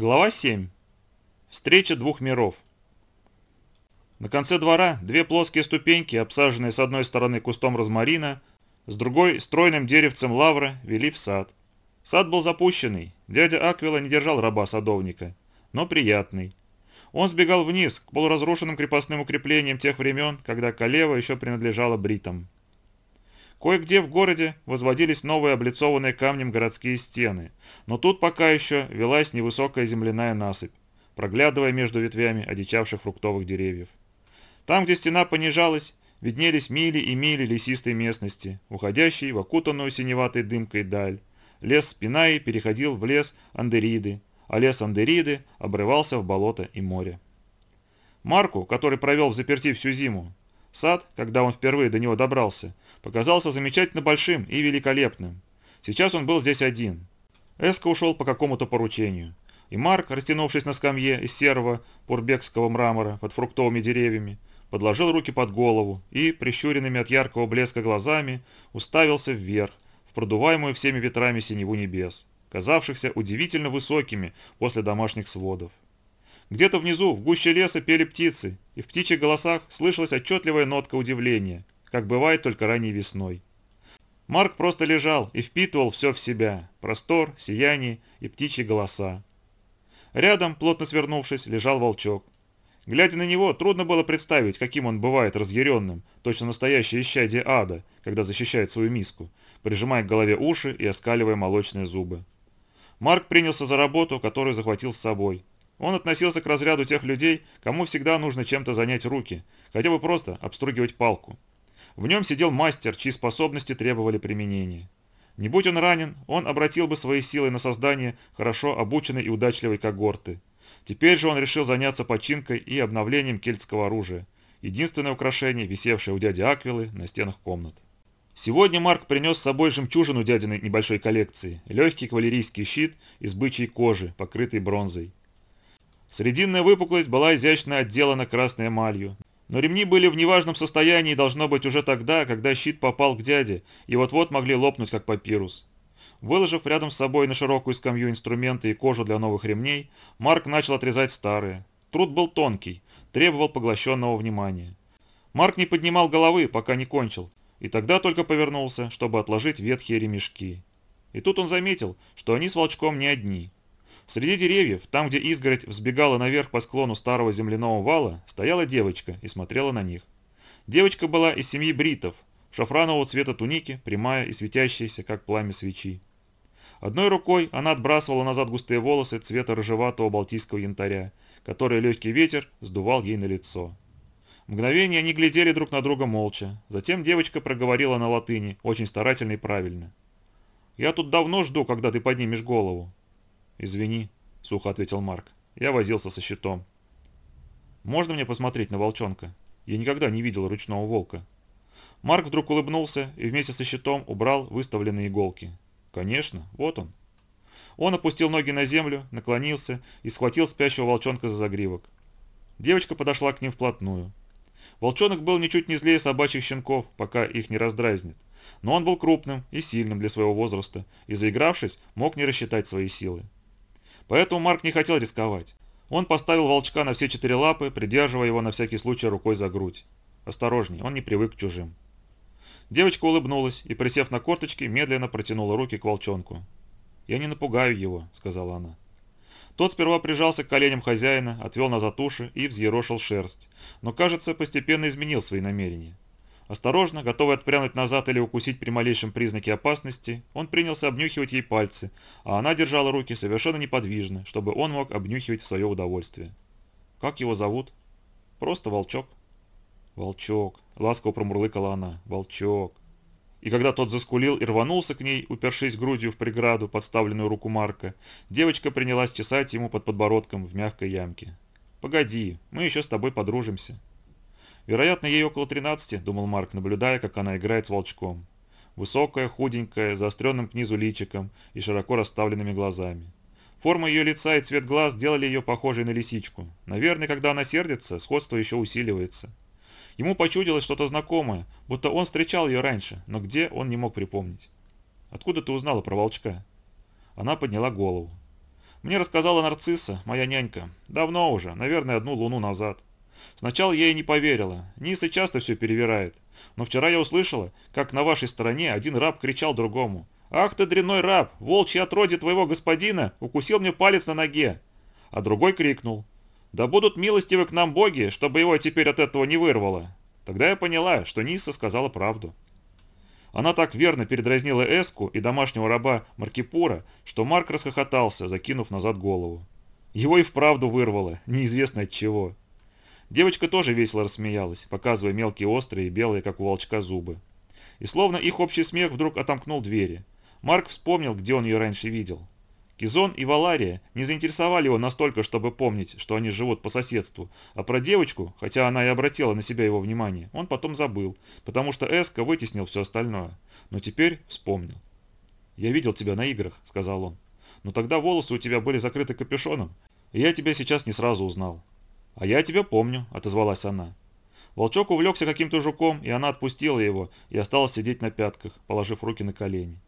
Глава 7. Встреча двух миров. На конце двора две плоские ступеньки, обсаженные с одной стороны кустом розмарина, с другой стройным деревцем лавра, вели в сад. Сад был запущенный, дядя Аквила не держал раба-садовника, но приятный. Он сбегал вниз, к полуразрушенным крепостным укреплениям тех времен, когда Калева еще принадлежала бритам. Кое-где в городе возводились новые облицованные камнем городские стены, но тут пока еще велась невысокая земляная насыпь, проглядывая между ветвями одичавших фруктовых деревьев. Там, где стена понижалась, виднелись мили и мили лесистой местности, уходящей в окутанную синеватой дымкой даль. Лес Спинаи переходил в лес Андериды, а лес Андериды обрывался в болото и море. Марку, который провел в заперти всю зиму, сад, когда он впервые до него добрался, показался замечательно большим и великолепным. Сейчас он был здесь один. Эско ушел по какому-то поручению. И Марк, растянувшись на скамье из серого пурбекского мрамора под фруктовыми деревьями, подложил руки под голову и, прищуренными от яркого блеска глазами, уставился вверх, в продуваемую всеми ветрами синеву небес, казавшихся удивительно высокими после домашних сводов. Где-то внизу, в гуще леса, пели птицы, и в птичьих голосах слышалась отчетливая нотка удивления, как бывает только ранней весной. Марк просто лежал и впитывал все в себя – простор, сияние и птичьи голоса. Рядом, плотно свернувшись, лежал волчок. Глядя на него, трудно было представить, каким он бывает разъяренным, точно настоящее исчадие ада, когда защищает свою миску, прижимая к голове уши и оскаливая молочные зубы. Марк принялся за работу, которую захватил с собой. Он относился к разряду тех людей, кому всегда нужно чем-то занять руки, хотя бы просто обстругивать палку. В нем сидел мастер, чьи способности требовали применения. Не будь он ранен, он обратил бы свои силы на создание хорошо обученной и удачливой когорты. Теперь же он решил заняться починкой и обновлением кельтского оружия, единственное украшение, висевшее у дяди Аквилы на стенах комнат. Сегодня Марк принес с собой жемчужину дядиной небольшой коллекции, легкий кавалерийский щит из бычьей кожи, покрытый бронзой. Срединная выпуклость была изящно отделана красной эмалью, но ремни были в неважном состоянии должно быть уже тогда, когда щит попал к дяде, и вот-вот могли лопнуть, как папирус. Выложив рядом с собой на широкую скамью инструменты и кожу для новых ремней, Марк начал отрезать старые. Труд был тонкий, требовал поглощенного внимания. Марк не поднимал головы, пока не кончил, и тогда только повернулся, чтобы отложить ветхие ремешки. И тут он заметил, что они с волчком не одни – Среди деревьев, там, где изгородь взбегала наверх по склону старого земляного вала, стояла девочка и смотрела на них. Девочка была из семьи бритов, шафранового цвета туники, прямая и светящаяся, как пламя свечи. Одной рукой она отбрасывала назад густые волосы цвета рыжеватого балтийского янтаря, который легкий ветер сдувал ей на лицо. Мгновение они глядели друг на друга молча. Затем девочка проговорила на латыни, очень старательно и правильно. «Я тут давно жду, когда ты поднимешь голову. «Извини», — сухо ответил Марк. «Я возился со щитом». «Можно мне посмотреть на волчонка? Я никогда не видел ручного волка». Марк вдруг улыбнулся и вместе со щитом убрал выставленные иголки. «Конечно, вот он». Он опустил ноги на землю, наклонился и схватил спящего волчонка за загривок. Девочка подошла к ним вплотную. Волчонок был ничуть не злее собачьих щенков, пока их не раздразнит. Но он был крупным и сильным для своего возраста, и заигравшись, мог не рассчитать свои силы. Поэтому Марк не хотел рисковать. Он поставил волчка на все четыре лапы, придерживая его на всякий случай рукой за грудь. Осторожней, он не привык к чужим. Девочка улыбнулась и, присев на корточки, медленно протянула руки к волчонку. «Я не напугаю его», — сказала она. Тот сперва прижался к коленям хозяина, отвел назад уши и взъерошил шерсть, но, кажется, постепенно изменил свои намерения. Осторожно, готовый отпрянуть назад или укусить при малейшем признаке опасности, он принялся обнюхивать ей пальцы, а она держала руки совершенно неподвижно, чтобы он мог обнюхивать в свое удовольствие. «Как его зовут?» «Просто Волчок». «Волчок», — ласково промурлыкала она, «Волчок». И когда тот заскулил и рванулся к ней, упершись грудью в преграду, подставленную руку Марка, девочка принялась чесать ему под подбородком в мягкой ямке. «Погоди, мы еще с тобой подружимся». Вероятно, ей около 13, думал Марк, наблюдая, как она играет с волчком. Высокая, худенькая, заостренным к низу личиком и широко расставленными глазами. Форма ее лица и цвет глаз делали ее похожей на лисичку. Наверное, когда она сердится, сходство еще усиливается. Ему почудилось что-то знакомое, будто он встречал ее раньше, но где он не мог припомнить. «Откуда ты узнала про волчка?» Она подняла голову. Мне рассказала нарцисса, моя нянька. Давно уже, наверное, одну луну назад. Сначала я ей не поверила. Ниса часто все перевирает. Но вчера я услышала, как на вашей стороне один раб кричал другому. «Ах ты, дрянной раб! Волчье отродье твоего господина укусил мне палец на ноге!» А другой крикнул. «Да будут милостивы к нам боги, чтобы его теперь от этого не вырвало!» Тогда я поняла, что Ниса сказала правду. Она так верно передразнила Эску и домашнего раба Маркипура, что Марк расхохотался, закинув назад голову. Его и вправду вырвало, неизвестно от чего. Девочка тоже весело рассмеялась, показывая мелкие острые белые, как у волчка, зубы. И словно их общий смех вдруг отомкнул двери. Марк вспомнил, где он ее раньше видел. Кизон и Валария не заинтересовали его настолько, чтобы помнить, что они живут по соседству, а про девочку, хотя она и обратила на себя его внимание, он потом забыл, потому что Эска вытеснил все остальное. Но теперь вспомнил. «Я видел тебя на играх», — сказал он. «Но тогда волосы у тебя были закрыты капюшоном, и я тебя сейчас не сразу узнал». «А я тебя помню», — отозвалась она. Волчок увлекся каким-то жуком, и она отпустила его и осталась сидеть на пятках, положив руки на колени.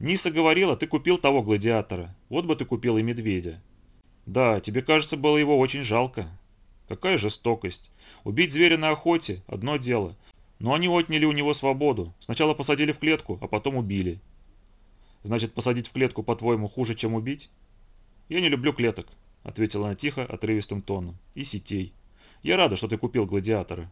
Ниса говорила, ты купил того гладиатора. Вот бы ты купил и медведя. Да, тебе кажется, было его очень жалко. Какая жестокость. Убить зверя на охоте – одно дело. Но они отняли у него свободу. Сначала посадили в клетку, а потом убили. Значит, посадить в клетку, по-твоему, хуже, чем убить? Я не люблю клеток, ответила она тихо, отрывистым тоном. И сетей. Я рада, что ты купил гладиатора.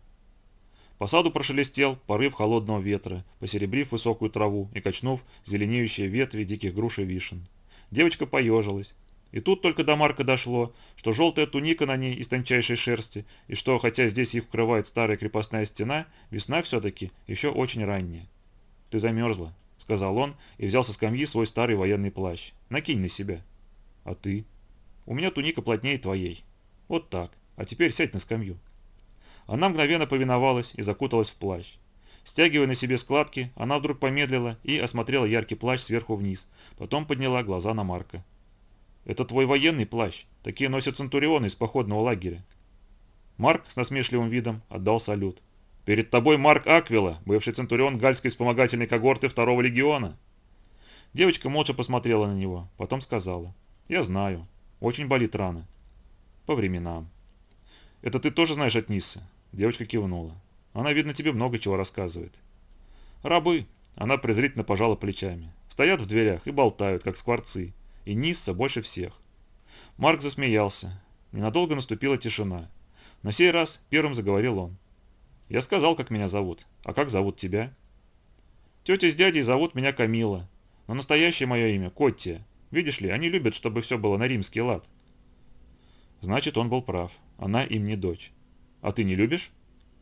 По саду прошелестел порыв холодного ветра, посеребрив высокую траву и качнув зеленеющие ветви диких груш и вишен. Девочка поежилась. И тут только до Марка дошло, что желтая туника на ней из тончайшей шерсти, и что, хотя здесь их укрывает старая крепостная стена, весна все-таки еще очень ранняя. «Ты замерзла», — сказал он и взял со скамьи свой старый военный плащ. «Накинь на себя». «А ты?» «У меня туника плотнее твоей». «Вот так. А теперь сядь на скамью». Она мгновенно повиновалась и закуталась в плащ. Стягивая на себе складки, она вдруг помедлила и осмотрела яркий плащ сверху вниз, потом подняла глаза на Марка. «Это твой военный плащ. Такие носят центурионы из походного лагеря». Марк с насмешливым видом отдал салют. «Перед тобой Марк Аквила, бывший центурион гальской вспомогательной когорты второго легиона». Девочка молча посмотрела на него, потом сказала. «Я знаю. Очень болит рана. По временам». «Это ты тоже знаешь от Ниссы?» Девочка кивнула. Она, видно, тебе много чего рассказывает. Рабы. Она презрительно пожала плечами. Стоят в дверях и болтают, как скворцы. И Нисса больше всех. Марк засмеялся. Ненадолго наступила тишина. На сей раз первым заговорил он. Я сказал, как меня зовут. А как зовут тебя? Тетя с дядей зовут меня Камила. Но настоящее мое имя – Коттия. Видишь ли, они любят, чтобы все было на римский лад. Значит, он был прав. Она им не дочь. А ты не любишь?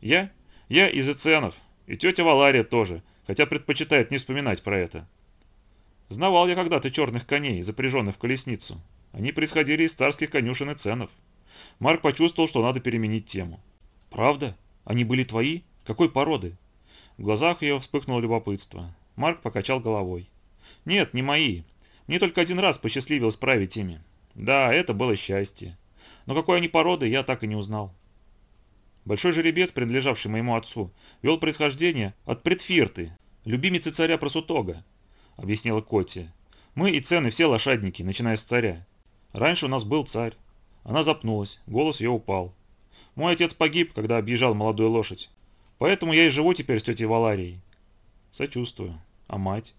Я? Я из Эценов. И тетя Валария тоже, хотя предпочитает не вспоминать про это. Знавал я когда-то черных коней, запряженных в колесницу. Они происходили из царских конюшен Эценов. Марк почувствовал, что надо переменить тему. «Правда? Они были твои? Какой породы?» В глазах ее вспыхнуло любопытство. Марк покачал головой. «Нет, не мои. Мне только один раз посчастливилось править ими. Да, это было счастье. Но какой они породы, я так и не узнал. Большой жеребец, принадлежавший моему отцу, вел происхождение от предфирты, любимицы царя Просутога, объяснила Котти. Мы и цены все лошадники, начиная с царя. Раньше у нас был царь. Она запнулась, голос ее упал. Мой отец погиб, когда объезжал молодую лошадь. Поэтому я и живу теперь с тетей Валарией. Сочувствую. А мать?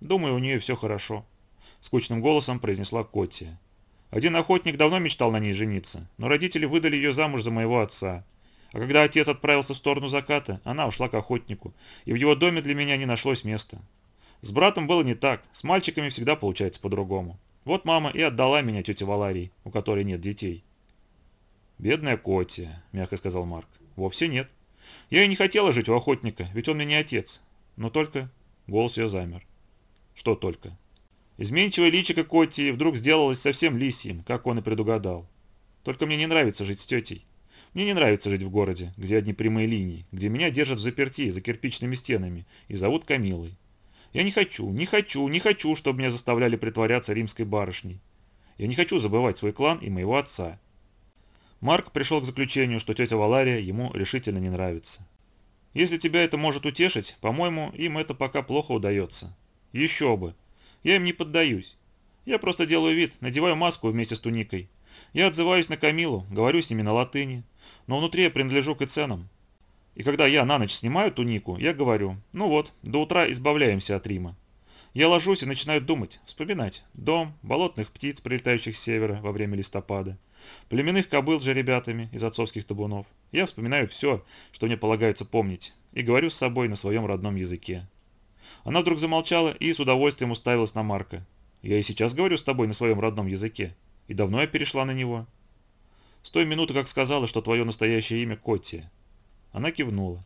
Думаю, у нее все хорошо. Скучным голосом произнесла Котти. Один охотник давно мечтал на ней жениться, но родители выдали ее замуж за моего отца. А когда отец отправился в сторону заката, она ушла к охотнику, и в его доме для меня не нашлось места. С братом было не так, с мальчиками всегда получается по-другому. Вот мама и отдала меня тете Валарии, у которой нет детей. «Бедная Котия», — мягко сказал Марк. «Вовсе нет. Я и не хотела жить у охотника, ведь он мне не отец. Но только...» Голос ее замер. «Что только?» Изменчивое личико Котии вдруг сделалось совсем лисьим, как он и предугадал. «Только мне не нравится жить с тетей. Мне не нравится жить в городе, где одни прямые линии, где меня держат в заперти за кирпичными стенами и зовут Камилой. Я не хочу, не хочу, не хочу, чтобы меня заставляли притворяться римской барышней. Я не хочу забывать свой клан и моего отца. Марк пришел к заключению, что тетя Валария ему решительно не нравится. Если тебя это может утешить, по-моему, им это пока плохо удается. Еще бы. Я им не поддаюсь. Я просто делаю вид, надеваю маску вместе с туникой. Я отзываюсь на Камилу, говорю с ними на латыни, но внутри я принадлежу к Эценам. И когда я на ночь снимаю тунику, я говорю, ну вот, до утра избавляемся от Рима. Я ложусь и начинаю думать, вспоминать. Дом, болотных птиц, прилетающих с севера во время листопада, племенных кобыл с ребятами из отцовских табунов. Я вспоминаю все, что мне полагается помнить, и говорю с собой на своем родном языке. Она вдруг замолчала и с удовольствием уставилась на Марка. Я и сейчас говорю с тобой на своем родном языке. И давно я перешла на него. С той минуты, как сказала, что твое настоящее имя Коттия. Она кивнула.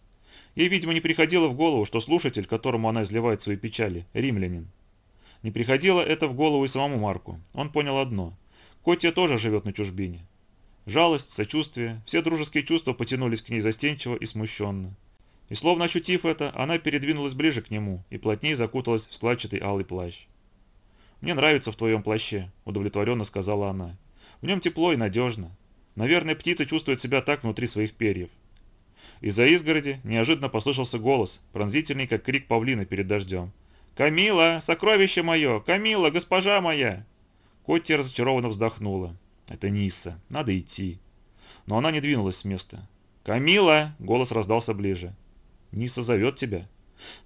Ей, видимо, не приходило в голову, что слушатель, которому она изливает свои печали, римлянин. Не приходило это в голову и самому Марку. Он понял одно. Котя тоже живет на чужбине. Жалость, сочувствие, все дружеские чувства потянулись к ней застенчиво и смущенно. И словно ощутив это, она передвинулась ближе к нему и плотнее закуталась в складчатый алый плащ. «Мне нравится в твоем плаще», – удовлетворенно сказала она. «В нем тепло и надежно. Наверное, птица чувствует себя так внутри своих перьев». Из-за изгороди неожиданно послышался голос, пронзительный, как крик павлина перед дождем. «Камила! Сокровище мое! Камила, госпожа моя!» Котти разочарованно вздохнула. «Это Ниса. Надо идти». Но она не двинулась с места. «Камила!» — голос раздался ближе. «Ниса зовет тебя?»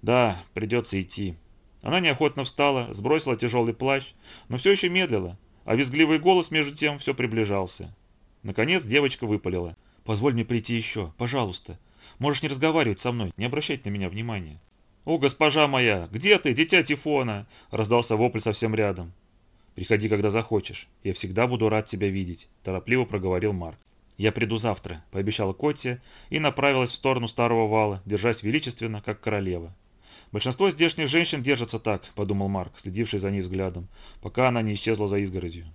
«Да, придется идти». Она неохотно встала, сбросила тяжелый плащ, но все еще медлила, а визгливый голос между тем все приближался. Наконец девочка выпалила. «Позволь мне прийти еще, пожалуйста. Можешь не разговаривать со мной, не обращать на меня внимания». «О, госпожа моя, где ты, дитя Тифона?» – раздался вопль совсем рядом. «Приходи, когда захочешь. Я всегда буду рад тебя видеть», – торопливо проговорил Марк. «Я приду завтра», – пообещала Котти и направилась в сторону старого вала, держась величественно, как королева. «Большинство здешних женщин держатся так», – подумал Марк, следивший за ней взглядом, пока она не исчезла за изгородью.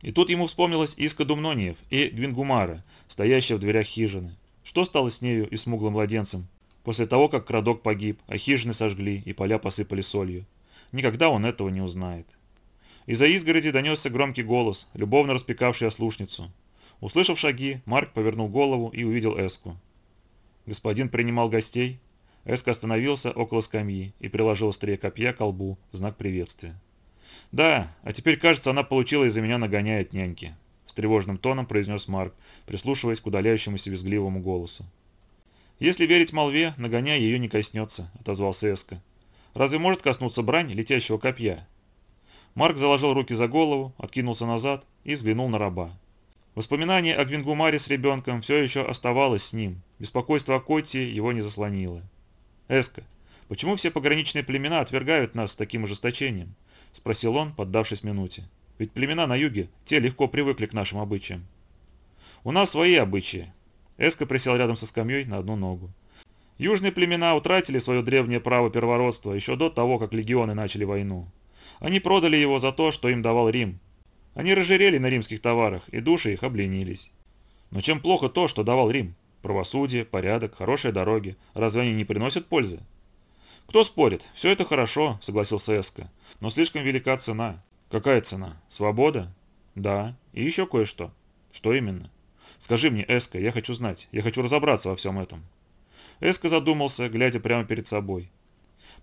И тут ему вспомнилась Иска Думнониев и Гвингумара, стоящая в дверях хижины. Что стало с нею и смуглым младенцем? После того, как Крадок погиб, а хижины сожгли и поля посыпали солью. Никогда он этого не узнает. Из-за изгороди донесся громкий голос, любовно распекавший ослушницу. Услышав шаги, Марк повернул голову и увидел Эску. Господин принимал гостей. Эска остановился около скамьи и приложил острие копья к колбу в знак приветствия. «Да, а теперь, кажется, она получила из-за меня нагоняя от няньки», – с тревожным тоном произнес Марк, прислушиваясь к удаляющемуся визгливому голосу. «Если верить молве, нагоняя ее не коснется», – отозвался Эска. «Разве может коснуться брань летящего копья?» Марк заложил руки за голову, откинулся назад и взглянул на раба. Воспоминание о Гвингумаре с ребенком все еще оставалось с ним. Беспокойство о Коте его не заслонило. «Эска, почему все пограничные племена отвергают нас с таким ожесточением?» – спросил он, поддавшись минуте. «Ведь племена на юге, те легко привыкли к нашим обычаям». «У нас свои обычаи». Эска присел рядом со скамьей на одну ногу. Южные племена утратили свое древнее право первородства еще до того, как легионы начали войну. Они продали его за то, что им давал Рим. Они разжирели на римских товарах, и души их обленились. Но чем плохо то, что давал Рим? Правосудие, порядок, хорошие дороги. Разве они не приносят пользы? Кто спорит? Все это хорошо, согласился Эска. Но слишком велика цена. Какая цена? Свобода? Да. И еще кое-что. Что именно? Скажи мне, Эска, я хочу знать. Я хочу разобраться во всем этом. Эска задумался, глядя прямо перед собой.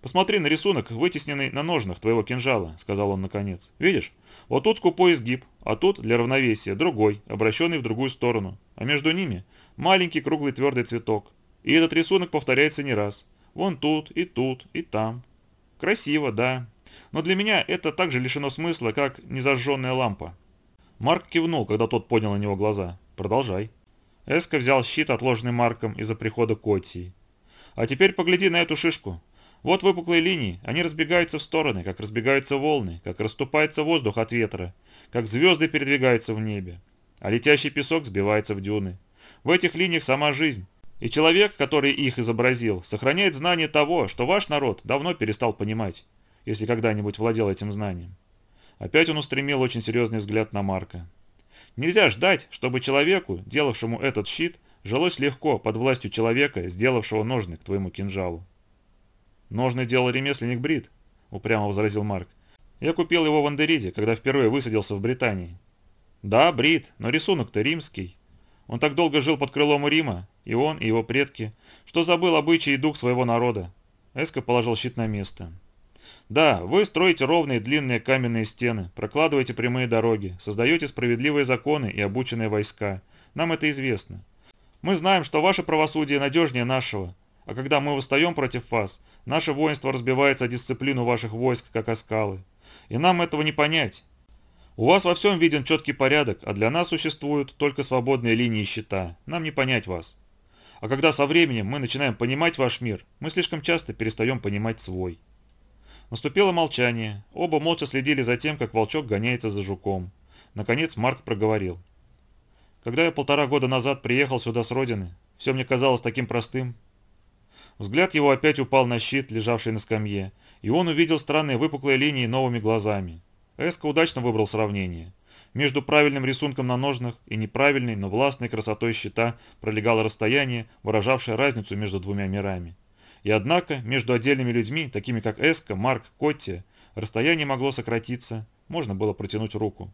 «Посмотри на рисунок, вытесненный на ножнах твоего кинжала», — сказал он наконец. «Видишь? Вот тут скупой изгиб, а тут, для равновесия, другой, обращенный в другую сторону. А между ними маленький круглый твердый цветок. И этот рисунок повторяется не раз. Вон тут, и тут, и там. Красиво, да. Но для меня это так же лишено смысла, как незажженная лампа». Марк кивнул, когда тот поднял на него глаза. «Продолжай». Эска взял щит, отложенный Марком из-за прихода Коттии. «А теперь погляди на эту шишку. Вот выпуклые линии, они разбегаются в стороны, как разбегаются волны, как расступается воздух от ветра, как звезды передвигаются в небе, а летящий песок сбивается в дюны. В этих линиях сама жизнь. И человек, который их изобразил, сохраняет знание того, что ваш народ давно перестал понимать, если когда-нибудь владел этим знанием. Опять он устремил очень серьезный взгляд на Марка. Нельзя ждать, чтобы человеку, делавшему этот щит, жилось легко под властью человека, сделавшего ножны к твоему кинжалу. «Ножны делал ремесленник Брит», — упрямо возразил Марк. «Я купил его в Андериде, когда впервые высадился в Британии». «Да, Брит, но рисунок-то римский. Он так долго жил под крылом у Рима, и он, и его предки, что забыл обычаи и дух своего народа». Эско положил щит на место. Да, вы строите ровные длинные каменные стены, прокладываете прямые дороги, создаете справедливые законы и обученные войска. Нам это известно. Мы знаем, что ваше правосудие надежнее нашего, а когда мы восстаем против вас, наше воинство разбивается о дисциплину ваших войск, как о скалы. И нам этого не понять. У вас во всем виден четкий порядок, а для нас существуют только свободные линии щита. Нам не понять вас. А когда со временем мы начинаем понимать ваш мир, мы слишком часто перестаем понимать свой. Наступило молчание. Оба молча следили за тем, как волчок гоняется за жуком. Наконец Марк проговорил. «Когда я полтора года назад приехал сюда с родины, все мне казалось таким простым». Взгляд его опять упал на щит, лежавший на скамье, и он увидел странные выпуклые линии новыми глазами. Эско удачно выбрал сравнение. Между правильным рисунком на ножнах и неправильной, но властной красотой щита пролегало расстояние, выражавшее разницу между двумя мирами. И однако, между отдельными людьми, такими как Эска, Марк, Котти, расстояние могло сократиться, можно было протянуть руку.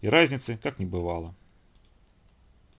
И разницы как не бывало.